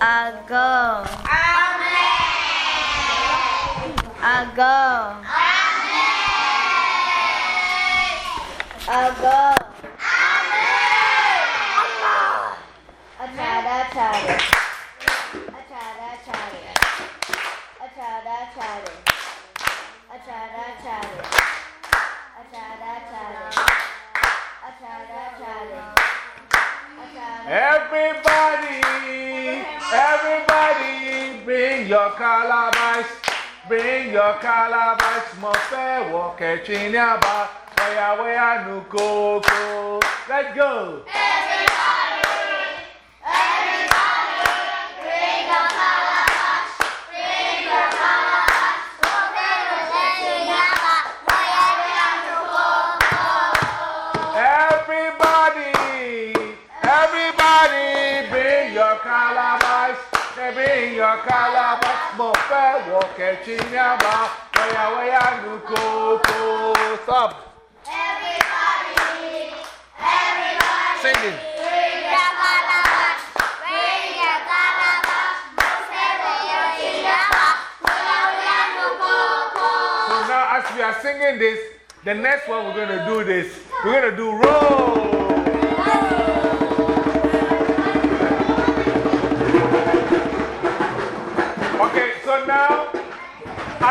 Ago. Ago. Ago. Achada, achada. Achada, achada. Achada, achada. Achada, achada. Achada, achada. Achada, achada. Achada. Everybody, everybody, your calabash, bring your calabash, mo wo catching ya ba, waya waya nu koko. Let's go. Everybody, koko. Stop. Singing. So now, as we are singing this, the next one we're going to do this. We're going to do roll.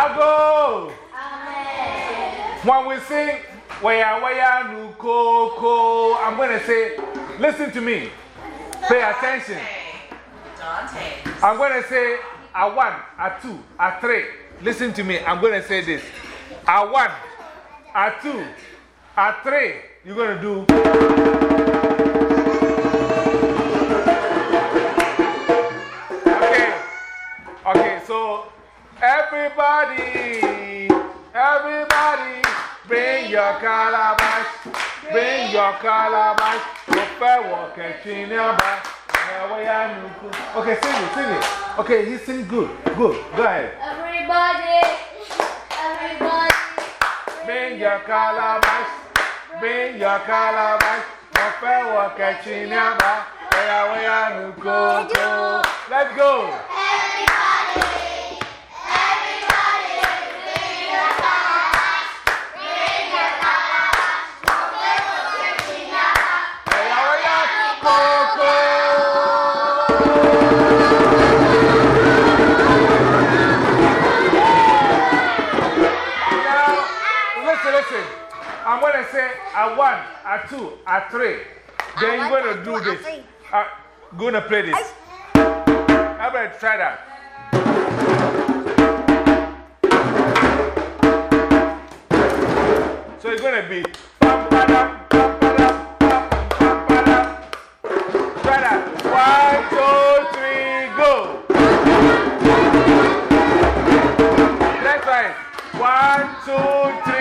I go. When we sing, Waya Waya Nu Ko Ko, I'm going to say, listen to me. Pay attention. Dante. I'm going to say a one, a two, a three. Listen to me. I'm going to say this. A one, a two, a three. You're going to do. Okay. Okay, so everybody, everybody, bring your calabash, bring your calabash. Prepare walk and chin your back. Okay, sing it, sing it. Okay, he sings good. Good. Go ahead. Everybody, everybody, Bring your calabash, bring your calabash. Prepare walk and chin your back. Let's go. I'm going to say a one, a two, a three. Then you're going to do this. Uh, going to play this. Everybody try that. So it's going to be. One, two, three,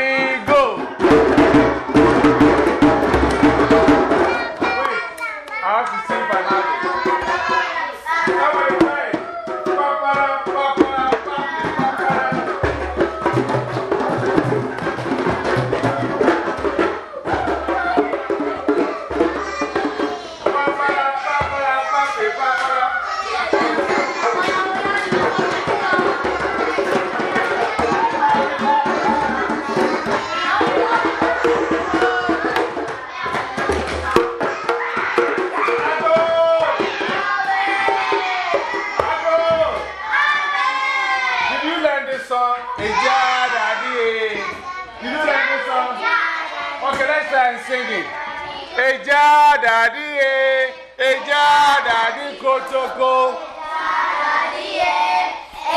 this song? Ejadadie. You know that this song? Okay, let's try and sing it. Ejadadie, Ejadadi Kotoko.